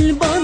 gel bana